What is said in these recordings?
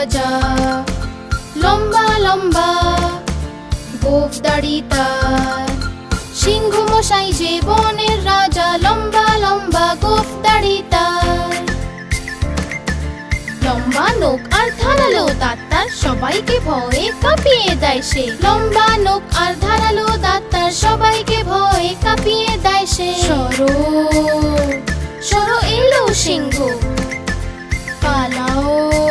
রাজা। লম্বা লম্বা গোফ তার। সিংহ মশাই যে বনের রাজা, লম্বা লম্বা গোফ তার। লম্বা নোক আর ধারালো দাঁত তার, সবাইকে ভয়ে কাঁপিয়ে দেয় সে। লম্বা নোক আর ধারালো দাঁত তার, সবাইকে ভয়ে কাঁপিয়ে দেয় সে। সরো সরো এলো সিংহ, পালাও।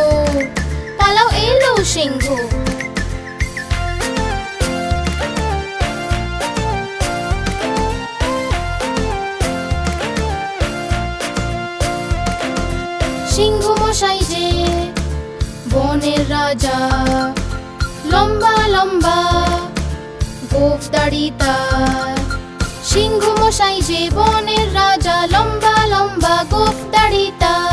সিংহ। সিংহ মশাই যে বনের রাজা, লম্বা লম্বা গোফ দাড়ি তার। সিংহ মশাই যে বনের রাজা, লম্বা লম্বা গোফ দাড়ি তার।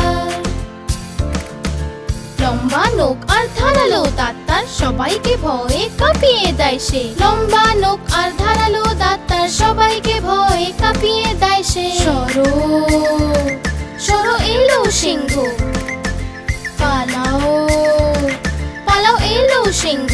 ধারালো দাঁত তার সবাইকে ভয়ে কাঁপিয়ে দেয় সে। লম্বা নোক আর ধারালো দাঁত তার সবাইকে ভয়ে কাঁপিয়ে দেয় সে। সরো সরো এলো সিংহ। পালাও পালাও এলো সিংহ।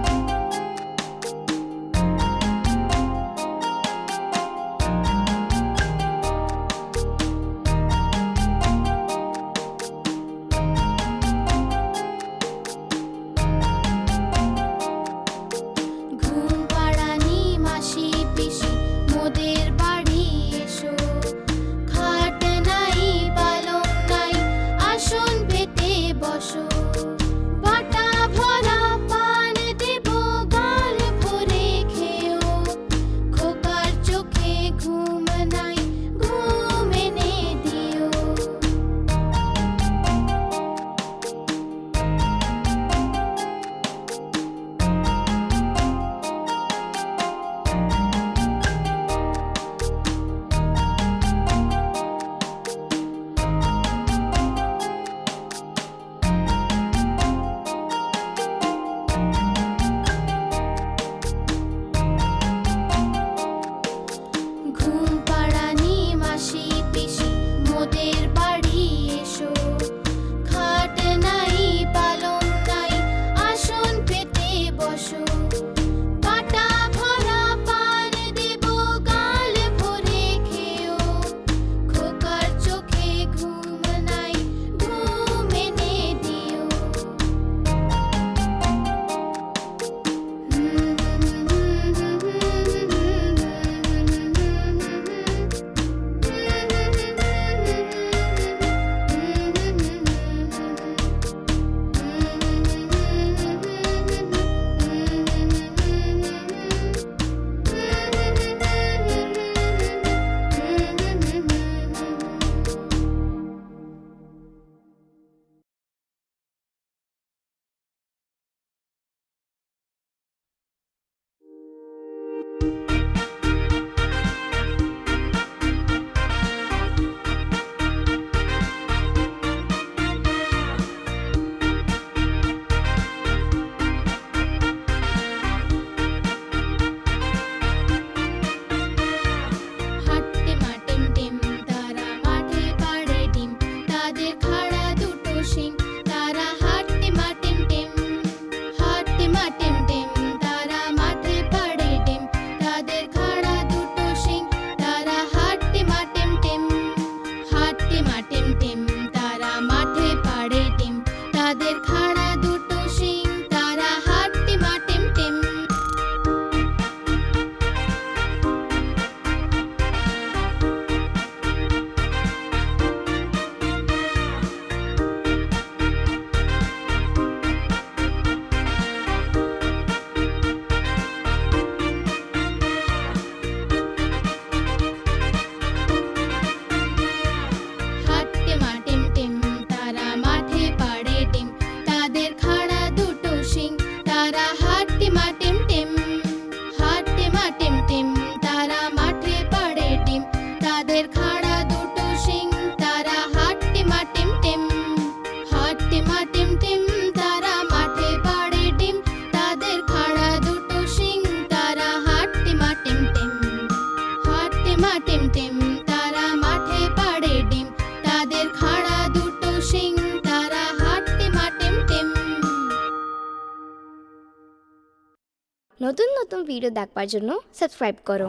নতুন নতুন ভিডিও দেখবার জন্য সাবস্ক্রাইব করো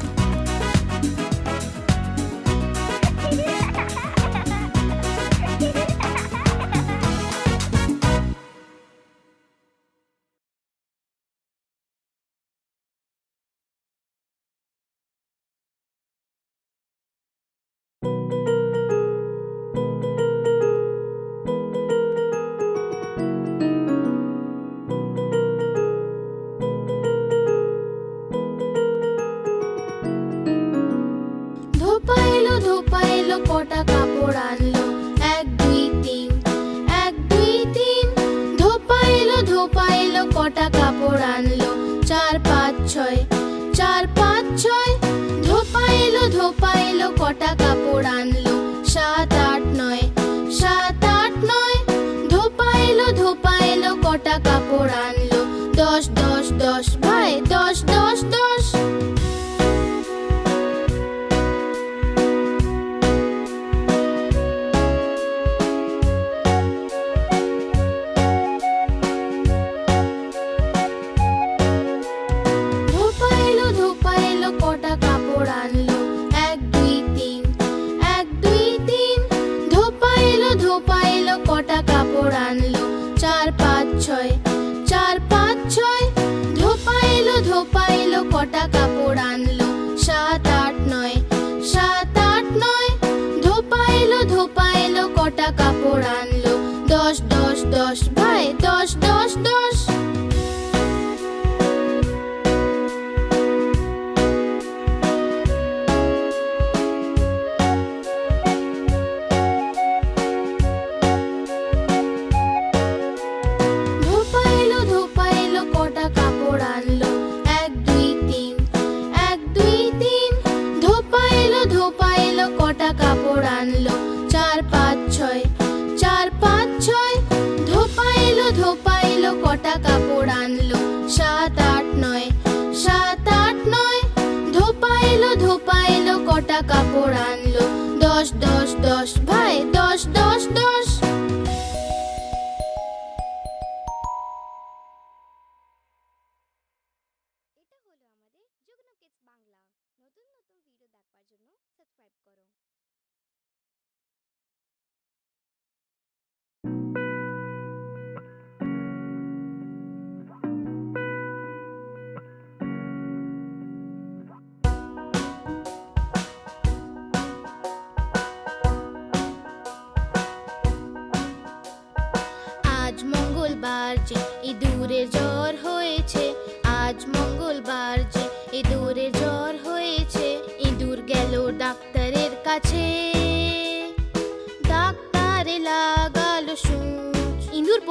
নতুন নতুন ভিডিও দেখবার জন্য সাবস্ক্রাইব করো।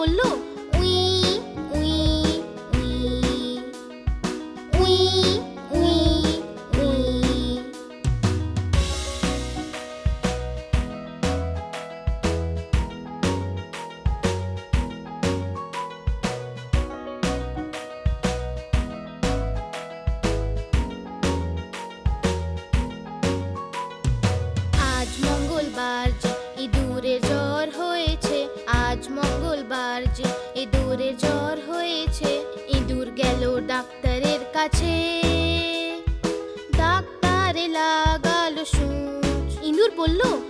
বলল বলল?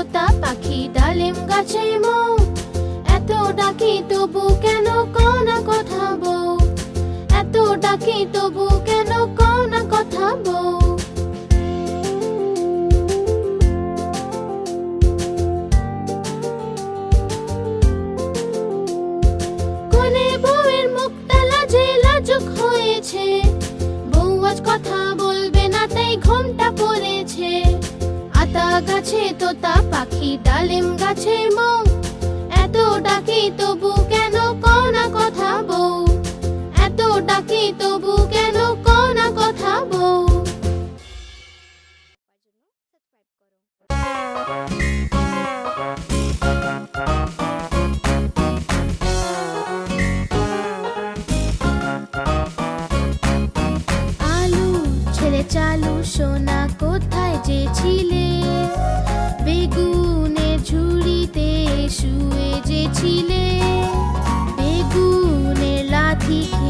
তোতা পাখি ডালিম গাছে মো এত ডাকি তবু কেন কোনা কথা বউ? এত ডাকি তবু কেন কোনা কথা বউ? গাছে তোতা পাখি, ডালিম গাছে মৌ। এত ডাকি তবু কেন কনা কথা বউ এত ডাকি তবু কেন কনা কথা বউ আলু ছেড়ে চালু, সোনা কোথায় যে ছিলে? শুয়ে যে ছিলে বেগুনে লাথি খেয়ে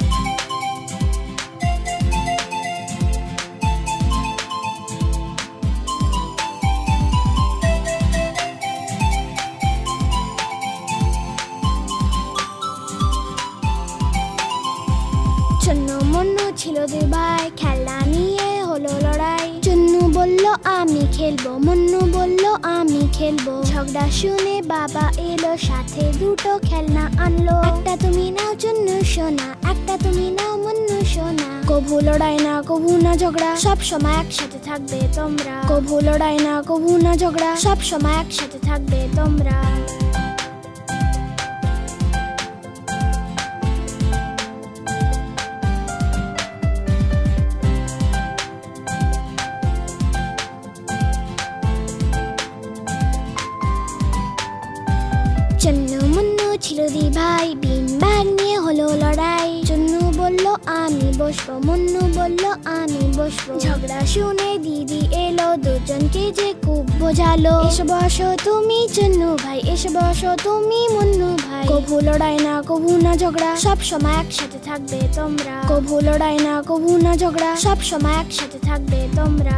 খেলব। মুন্নু বলল, আমি খেলব। ঝগড়া শুনে বাবা এলো, সাথে দুটো খেলনা আনলো। একটা তুমি নাও চুন্নু সোনা, একটা তুমি নাও মুন্নু সোনা। কভু লড়াই না, কভু না ঝগড়া, সব সময় একসাথে থাকবে তোমরা। কভু লড়াই না, কভু না ঝগড়া, সব সময় একসাথে থাকবে তোমরা। মুন্নু ভাই, বিন ব্যাগ নিয়ে হলো লড়াই। চন্নু বলল, আমি বসবো। মুন্নু বলল, আমি বসবো। ঝগড়া শুনে দিদি এলো, দুজনকে যে খুব বোঝালো। এসে বসো তুমি চন্নু ভাই, এসে বসো তুমি মুন্নু ভাই। কভু লড়াই না, কভু না ঝগড়া, সব সময় একসাথে থাকবে তোমরা। কভু লড়াই না, কভু না ঝগড়া, সব সময় একসাথে থাকবে তোমরা।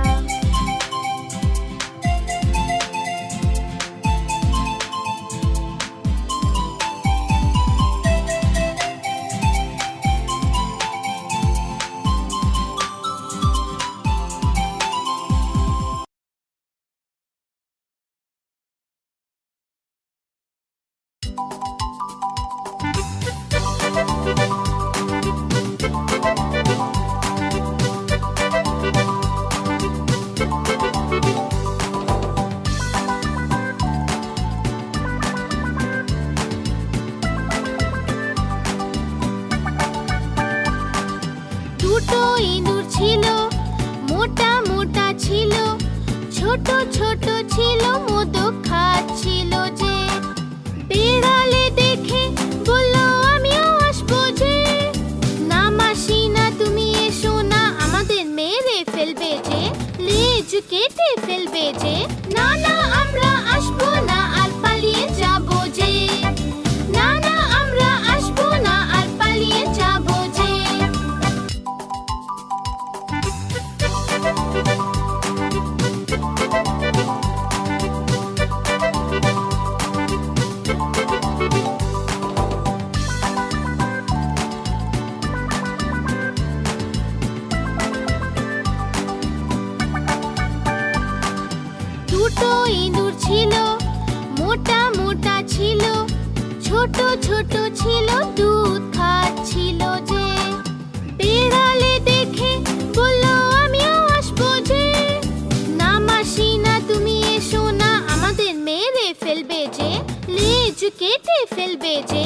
খাচ্ছিল দুধ খাচ্ছিল যে। বিড়ালে দেখে বলল, আমিও আসব যে। না মাসি, না তুমি এসো না। আমাদের মেরে ফেলবে যে, লেজ কেটে ফেলবে যে।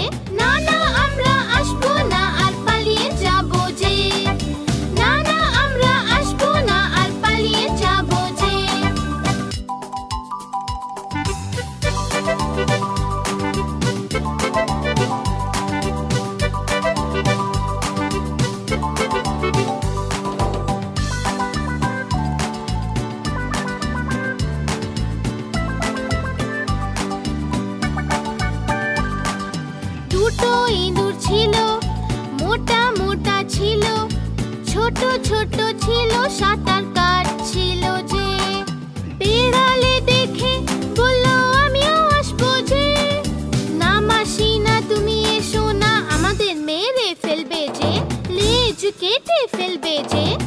फिल बेचे